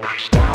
Watch